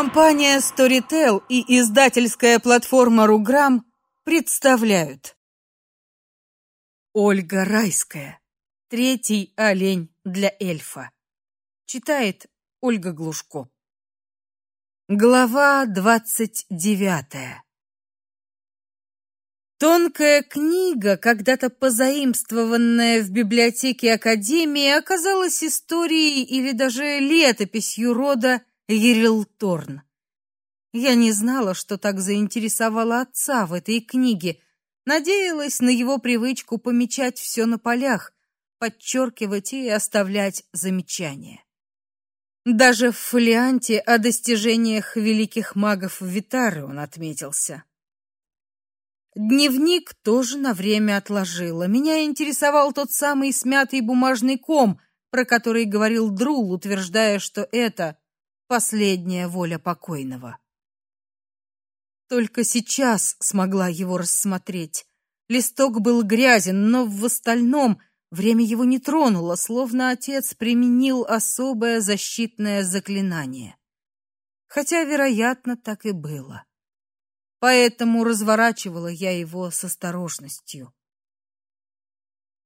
Компания Storytel и издательская платформа Руграм представляют Ольга Райская. Третий олень для эльфа. Читает Ольга Глушко. Глава двадцать девятая. Тонкая книга, когда-то позаимствованная в библиотеке Академии, оказалась историей или даже летописью рода Ерилторн. Я не знала, что так заинтересовало отца в этой книге. Надеялась на его привычку помечать все на полях, подчеркивать и оставлять замечания. Даже в фолианте о достижениях великих магов Витары он отметился. Дневник тоже на время отложила. Меня интересовал тот самый смятый бумажный ком, про который говорил Друл, утверждая, что это последняя воля покойного. Только сейчас смогла его рассмотреть. Листок был грязен, но в остальном время его не тронуло, словно отец применил особое защитное заклинание. Хотя, вероятно, так и было поэтому разворачивала я его с осторожностью.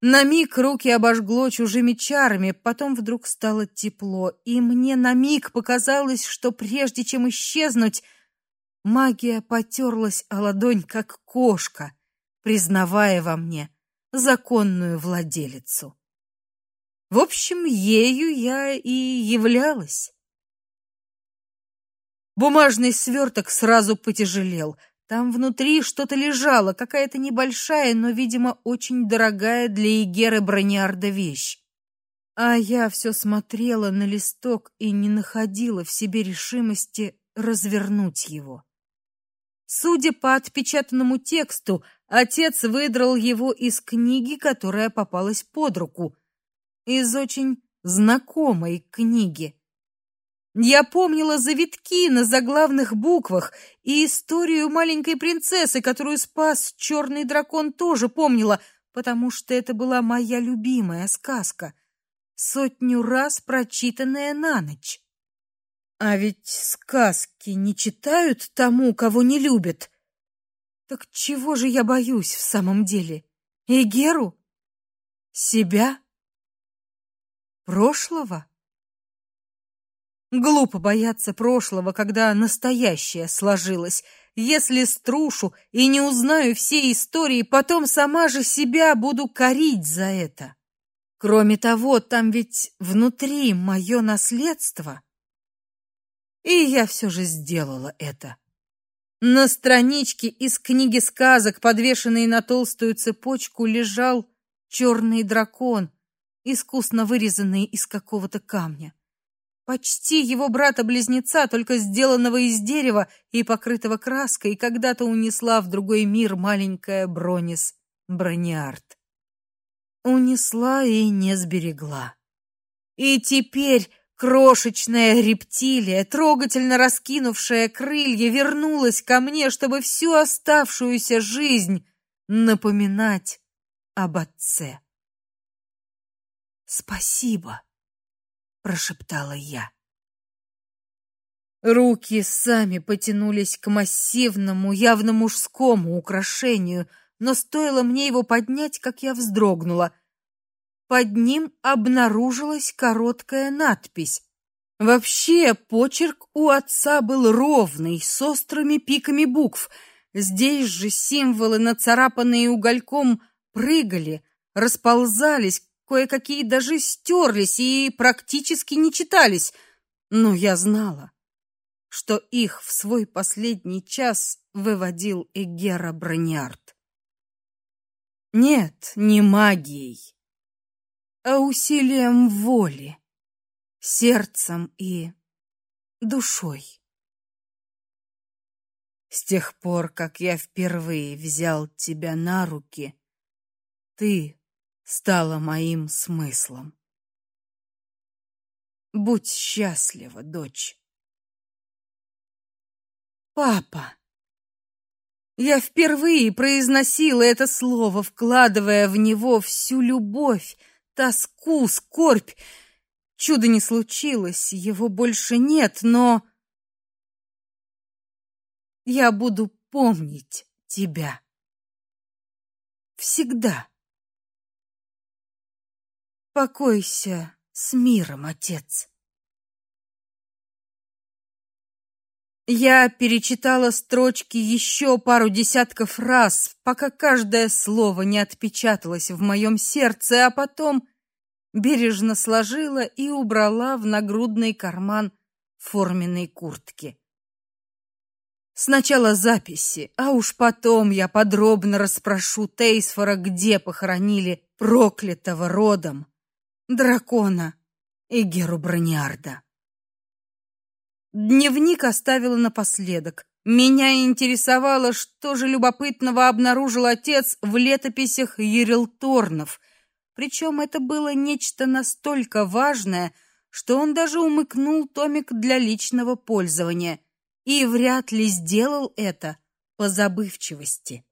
На миг руки обожгло чужими чарами, потом вдруг стало тепло, и мне на миг показалось, что прежде чем исчезнуть, магия потерлась о ладонь, как кошка, признавая во мне законную владелицу. В общем, ею я и являлась. Бумажный сверток сразу потяжелел. Там внутри что-то лежало, какая-то небольшая, но, видимо, очень дорогая для Игеры Брониарда вещь. А я все смотрела на листок и не находила в себе решимости развернуть его. Судя по отпечатанному тексту, отец выдрал его из книги, которая попалась под руку, из очень знакомой книги. Я помнила завитки на заглавных буквах и историю маленькой принцессы, которую спас черный дракон, тоже помнила, потому что это была моя любимая сказка, сотню раз прочитанная на ночь. А ведь сказки не читают тому, кого не любят. Так чего же я боюсь в самом деле? Эгеру? Себя? Прошлого? Глупо бояться прошлого, когда настоящее сложилось. Если струшу и не узнаю все истории, потом сама же себя буду корить за это. Кроме того, там ведь внутри мое наследство. И я все же сделала это. На страничке из книги сказок, подвешенной на толстую цепочку, лежал черный дракон, искусно вырезанный из какого-то камня. Почти его брата-близнеца, только сделанного из дерева и покрытого краской, когда-то унесла в другой мир маленькая Бронис Брониарт. Унесла и не сберегла. И теперь крошечная рептилия, трогательно раскинувшая крылья, вернулась ко мне, чтобы всю оставшуюся жизнь напоминать об отце. Спасибо прошептала я. Руки сами потянулись к массивному, явно мужскому украшению, но стоило мне его поднять, как я вздрогнула. Под ним обнаружилась короткая надпись. Вообще, почерк у отца был ровный, с острыми пиками букв. Здесь же символы, нацарапанные угольком, прыгали, расползались, Кое-какие даже стерлись и практически не читались, но я знала, что их в свой последний час выводил Эгера Брониард. Нет, не магией, а усилием воли, сердцем и душой. С тех пор, как я впервые взял тебя на руки, ты стало моим смыслом. Будь счастлива, дочь. Папа. Я впервые произносила это слово, вкладывая в него всю любовь, тоску, скорбь. Чудо не случилось, его больше нет, но я буду помнить тебя. Всегда. Покойся с миром, отец. Я перечитала строчки еще пару десятков раз, пока каждое слово не отпечаталось в моем сердце, а потом бережно сложила и убрала в нагрудный карман форменной куртки. Сначала записи, а уж потом я подробно расспрошу Тейсфора, где похоронили проклятого родом дракона и Геру Брониарда. Дневник оставила напоследок. Меня интересовало, что же любопытного обнаружил отец в летописях Ерилторнов. Причем это было нечто настолько важное, что он даже умыкнул томик для личного пользования и вряд ли сделал это по забывчивости.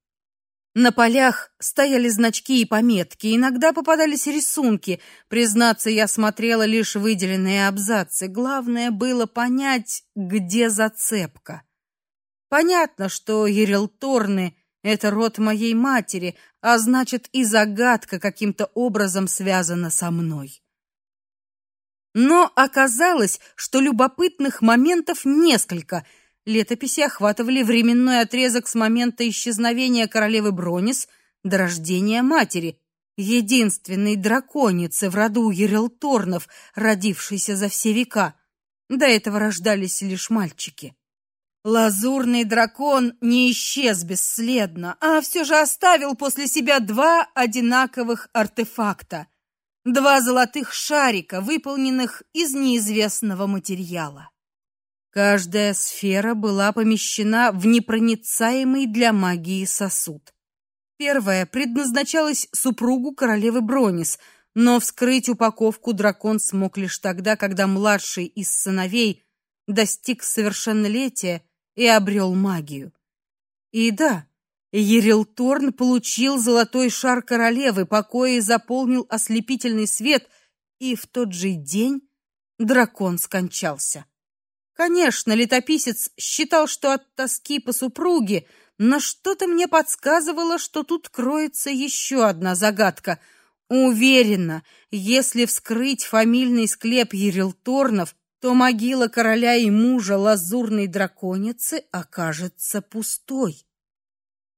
На полях стояли значки и пометки, иногда попадались рисунки. Признаться, я смотрела лишь выделенные абзацы. Главное было понять, где зацепка. Понятно, что Ерилторны — это род моей матери, а значит и загадка каким-то образом связана со мной. Но оказалось, что любопытных моментов несколько — Летописи охватывали временной отрезок с момента исчезновения королевы Бронис до рождения матери, единственной драконицы в роду Ерелторнов, родившейся за все века. До этого рождались лишь мальчики. Лазурный дракон не исчез бесследно, а все же оставил после себя два одинаковых артефакта. Два золотых шарика, выполненных из неизвестного материала. Каждая сфера была помещена в непроницаемый для магии сосуд. Первая предназначалась супругу королевы Бронис, но вскрыть упаковку дракон смог лишь тогда, когда младший из сыновей достиг совершеннолетия и обрел магию. И да, Ерилторн получил золотой шар королевы, покои заполнил ослепительный свет, и в тот же день дракон скончался. Конечно, летописец считал, что от тоски по супруге, но что-то мне подсказывало, что тут кроется еще одна загадка. Уверена, если вскрыть фамильный склеп Ерилторнов, то могила короля и мужа лазурной драконицы окажется пустой.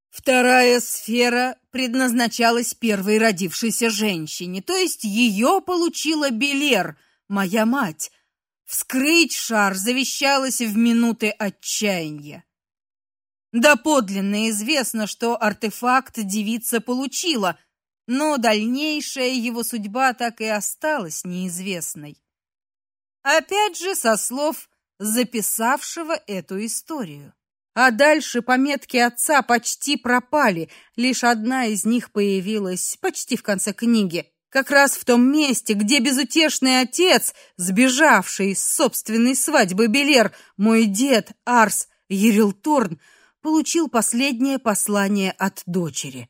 Вторая сфера предназначалась первой родившейся женщине, то есть ее получила Белер, моя мать, Вскрыть шар завещалось в минуты отчаяния. Да подлинно известно, что артефакт девица получила, но дальнейшая его судьба так и осталась неизвестной. Опять же, со слов записавшего эту историю. А дальше пометки отца почти пропали, лишь одна из них появилась почти в конце книги как раз в том месте, где безутешный отец, сбежавший с собственной свадьбы Белер, мой дед Арс Ерилторн, получил последнее послание от дочери.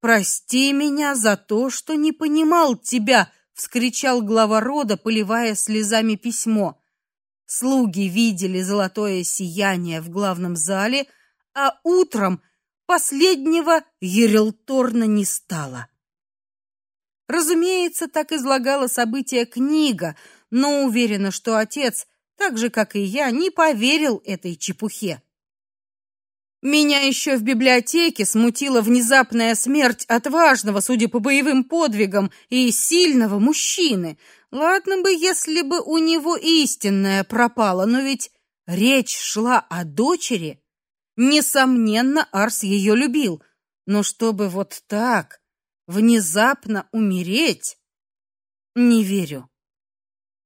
Прости меня за то, что не понимал тебя, вскричал глава рода, поливая слезами письмо. Слуги видели золотое сияние в главном зале, а утром последнего Ерилторна не стало. Разумеется, так излагала события книга, но уверена, что отец, так же как и я, не поверил этой чепухе. Меня еще в библиотеке смутила внезапная смерть отважного, судя по боевым подвигам, и сильного мужчины. Ладно бы, если бы у него истинная пропала, но ведь речь шла о дочери. Несомненно, Арс ее любил, но чтобы вот так внезапно умереть? Не верю.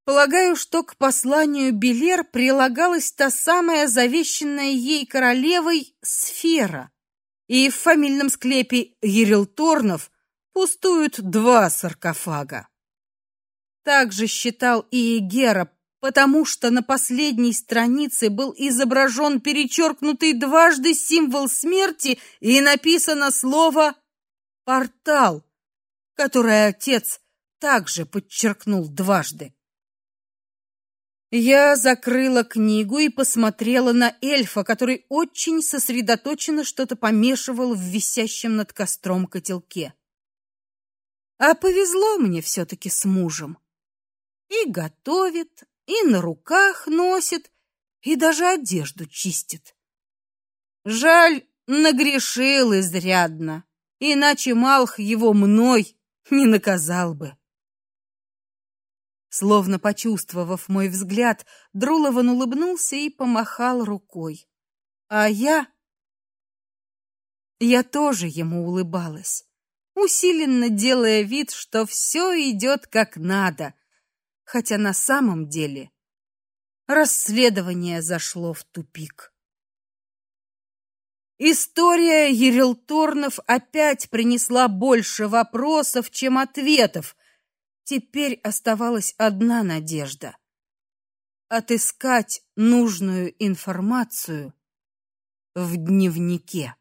Полагаю, что к посланию Белер прилагалась та самая завещанная ей королевой сфера. И в фамильном склепе Ерилторнов пустуют два саркофага. Так же считал и Егера, потому что на последней странице был изображен перечеркнутый дважды символ смерти и написано слово портал, который отец также подчеркнул дважды. Я закрыла книгу и посмотрела на эльфа, который очень сосредоточенно что-то помешивал в висящем над костром котелке. А повезло мне все таки с мужем. И готовит, и на руках носит, и даже одежду чистит. Жаль, нагрешил изрядно, иначе Малх его мной не наказал бы. Словно почувствовав мой взгляд, Друлован улыбнулся и помахал рукой. А я я тоже ему улыбалась, усиленно делая вид, что все идет как надо, хотя на самом деле расследование зашло в тупик. История Ерилторнов опять принесла больше вопросов, чем ответов, Теперь оставалась одна надежда отыскать нужную информацию в дневнике.